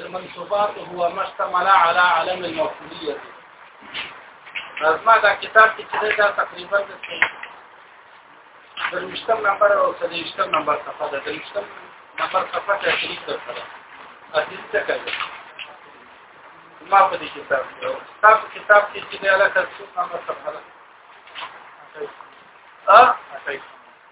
المنصوبات هو ما اشتمل على علم الموصوليه لازمه دا کتاب کې چې دا تقریبا د درمشتم نمبر او سلیشتم نمبر صفحه ده درمشتم نمبر صفحه کې شریک درته اصلي څه کوي ما په دې کتاب کتاب کتاب کې چې له تاسو نمبر صفحه ده ا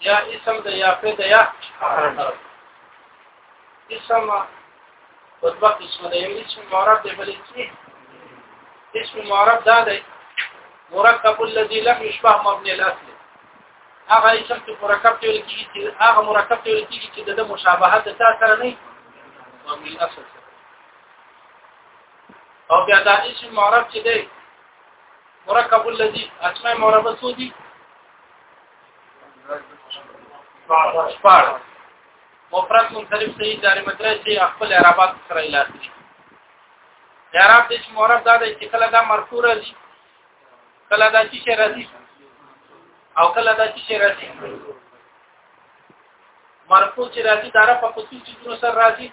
یا اسم د یا په د یا اسم په دوه قسمه دی یو اسم معرب دی بل اسم اسم معرب دا دی مرکب الذي لم يشبه مبني الاصل هغه اسم چې مرکب دی ولکې چې هغه مرکب دی ولکې چې د مشابهت د سره نه مبني الاصل او بیا دا اسم معرب چې دی مرکب الذي اسماء معربه څو دي شپار مفرد منصرف صحیح جاری مدرسه چې خپل عربات سره علاج دي اعراب د معرب دا دی چې کله دا مرفوع راځي کله دا چې شی راځي او کله دا چې شی راځي مرفوع چې راځي دا را په کوڅې چې سره راځي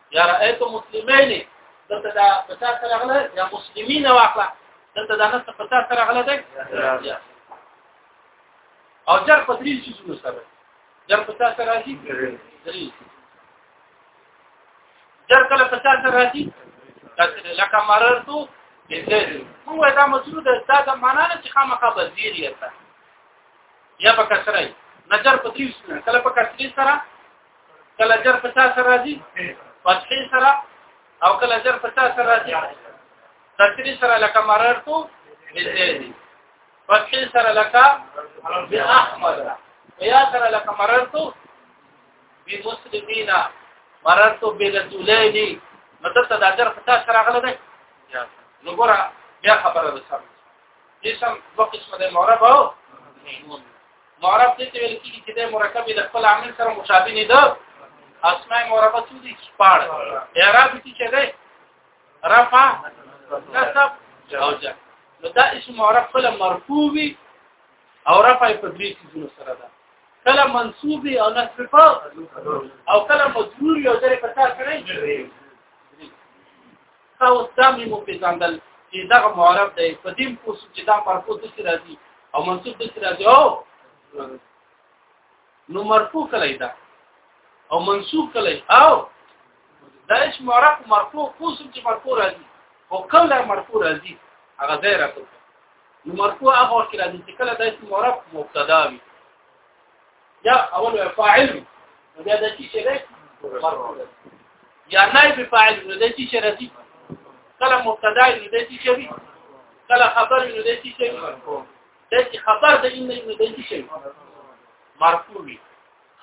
یا رأیت مسلمین دلته دا پتا سره غله یا مسلمین واخله دلته دا نه پتا سره غله ده او جر په درې شي څه سره جر پتا سره راځي درې جر کله پتا سره راځي لکه مررتو بزید هو دا مجرور ده دا د معنا نه چې خامخا بزیر یې یا په کسره نجر په دې سره کله په کسره سره کله جر په تاسو سره راځي فتحې سره او کله جر په تاسو سره راځي تسری سره لکه مررتو بزیدی فتحې سره لکه باحمد یا سره لکه مررتو بمسلمینا مررتو برسولینی نو دلته دا جر په تاسو سره غلبه نو ګوره بیا خبره ده سم دې سم دوه قسمه د معرب او معرب دې ته ویل کېږي چې د مرکب د خپل عامل سره مشابه نه ده اسماء مربع څه دي چې پاړ اعراب کې چې ده رفع نصب او جر نو دا اسم معرب کله مرفوع وي او رفع په دې څه سره ده کله منصوب وي او نصب په او کله مجرور وي او جر په تاسو سره تاسو سمې مو پیژندل چې دا معرب دی په دې پوس چې دا مرفوع د سر راځي او منصوب د سر راځي او نو مرفوع کله دا او منصوب کله او دا چې معرب مرفوع پوس چې مرفوع راځي او کله مرفوع راځي هغه ځای راکړي نو مرفوع هغه وخت راځي چې کله دا چې معرب مبتدا وي یا اول فاعل بیا د چی شری یا نائب فاعل نو د چی شری دی کله مبتدا نو د چی شری کله خبر نو د چی شری د چی خبر د ان نو د چی شری مرفوع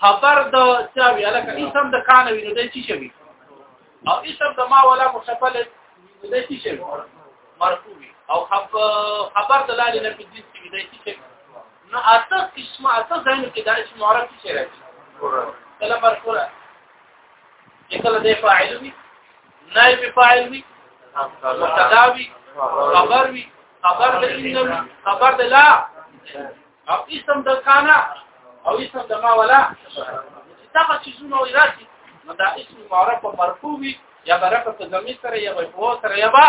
خبر د چا وی الکه اسم د کان وی نو د چی شری او اسم د ما ولا مشبل نو د چی شری مرفوع او خبر د لاله نه په دې کې د چی شری نو اته قسمه اته ځایونه کې دا چې معرب څه راځي کله مرفوع کله د فاعل وي نائب فاعل وي مبتدا وي خبر وي خبر د ان خبر د لا او اسم د کانا او اسم د ما ولا دا چې زونه وي راځي نو دا اسم معرب مرفوع وي یا برکت زمي سره یا به سره یا با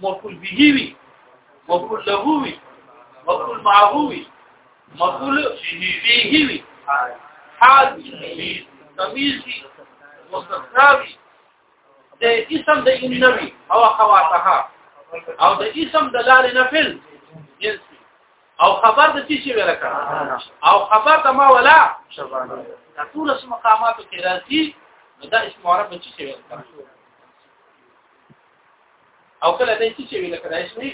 مفعول به وي مفعول له وي مفعول معه وي مفعول به وي حال تمیز تمیز مستثنا وي د اسم د ان نوي او خواتها او د اسم د لال نفل جنس او خبر د څه شي ورکا او خبر د ما ولا شبانه دا ټول اسم مقامات کې راځي دا اسم عرب څه شي ورکا او کله دای چې ویل کړای شي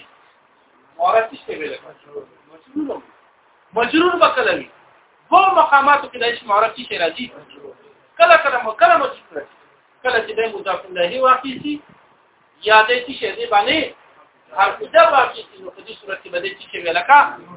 مورث چې ویل کړای مجرور بکله وي وو مقاماتو کې دای چې مورث چې راځي کله کله مو کله مو چې کله چې د مضاف الیه واقع شي یا د چې شی دی باندې هر څه واقع شي نو په دې صورت کې به دې چې ویل کړای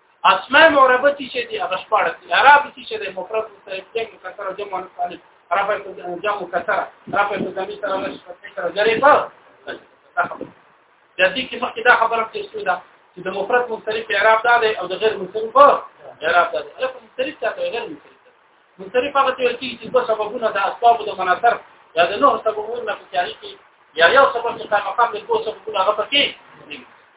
اسماء معربه چې دي هغه شپاره دي عرب چې دي مفرد مستعد جمع کثر جمع مفعول رفع جمع کثر رفع جمع سره نشي کثر جری په د دې کې مخکې دا خبره کې شو دا چې د مفرد مختلف اعراب دا دی او د غیر مختلف اعراب دا دی الف مختلف ته غیر مختلف مختلف هغه ته ورته چې په سببونه د اسباب د مناطر یا د نوع سببونه په تاریخ کې یا یو سبب چې مقام د دوه سببونه هغه پکې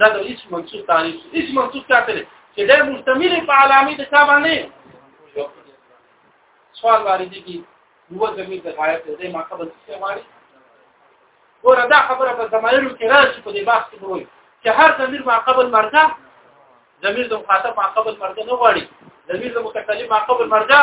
دا د هیڅ منصوب تعریف هیڅ منصوب چاته نه چې دا مستمر په علامه د چا باندې سوال باندې دي کې یو زمي د غایب د ما قبل څه وایي ګوره دا خبره په زمایلو کې راشي په دې بحث کې وایي چې هر زمير ما قبل مرجع زمير د مخاطب ما قبل مرجع نه غواړي زمير د متکلم ما قبل مرجع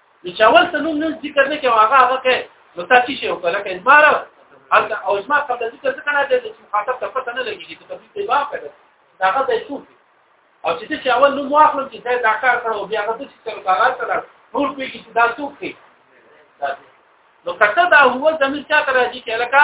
نو چې اول ته نوم نه ذکر نه کوي هغه هغه کې نو تاسو شي وکړه لکه اجمار هغه او اجمار قبل ذکر څه کنه چې مخاطب ته پته نه لګي چې تبلیغ دی واقع ده دا هغه ځای څو او چې چې اول نوم واخلم چې دا ډاکټر کړه او بیا هغه چې څه کارات کړه نور په کې دا څوک دی نو کته دا هو زمي چا راځي چې لکه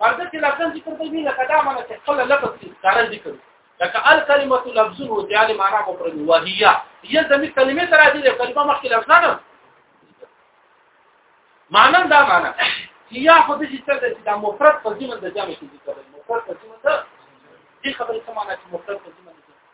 مرده چې لفظ ذکر کوي لکه دا معنی چې خپل لفظ کې کار ذکر لکه الکلمه لفظ او تعال معنا کو پر وهي هي زمي کلمه تر دې کلمه مخکې لفظ نه معنا دا معنا هي خو دې چې څه دا مفرد په ځمن د جامع کې ذکر مفرد په ځمن د دې خبرې سمانه چې مفرد په ځمن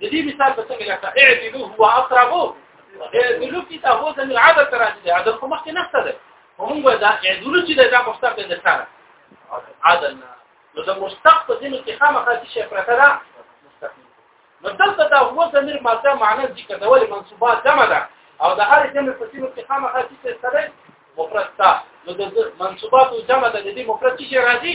د دې مثال په څنګه لکه اعدلو هو اقربو اعدلو کې ته هو د العدل تر راځي عدل خو مخکې نه ستده هم به دا اعدلو چې دا مشتق دی سره عدل نه نو د مشتق په ځینو کې خامخا چې شي پرته ده نو دلته دا هو د مر ماده معنی ذکر دا ولې منصوبه جمع ده او د هر جمع په ځینو کې خامخا چې سره مفرد ده نو د منصوبات جمع ده د دې مفرد چې راځي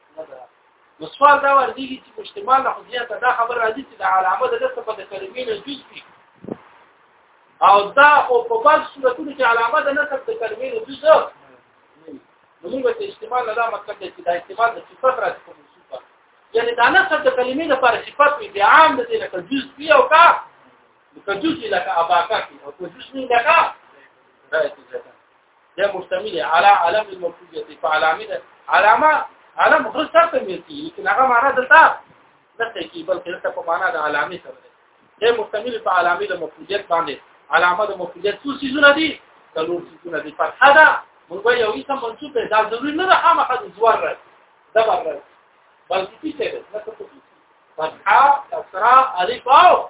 نو سوال دا ورته چې مشتمل له خدای ته دا خبر راځي چې د علامه د لسه په کلمې نه جز دي او دا او په بعض صورتونو کې علامه د نسب د کلمې نه جز ده نو موږ ته استعمال نه دا مطلب دی چې دا استعمال د صفات راځي کوم صفات یعنی دا نسب د کلمې لپاره صفات وي د عام د دې لکه جز دی او کا لکه جز لکه اباکا کې او جز نه لکه راځي ده مشتمل على علم الموجودية فعلامه ده علامه علم غير شرط ملكي لكن هغه معنا دلته نشته کی بلکې دلته په معنا د علامه سره ده ده مشتمل په علامه د موجودیت باندې علامه د موجودیت څو سيزونه دي څلور سيزونه دي پر هدا موږ یو اسم منصوب ده دا ضروري نه ده خامخا د زوار راځي دا راځي بلکې څه ده نه څه فتحه کسره الف او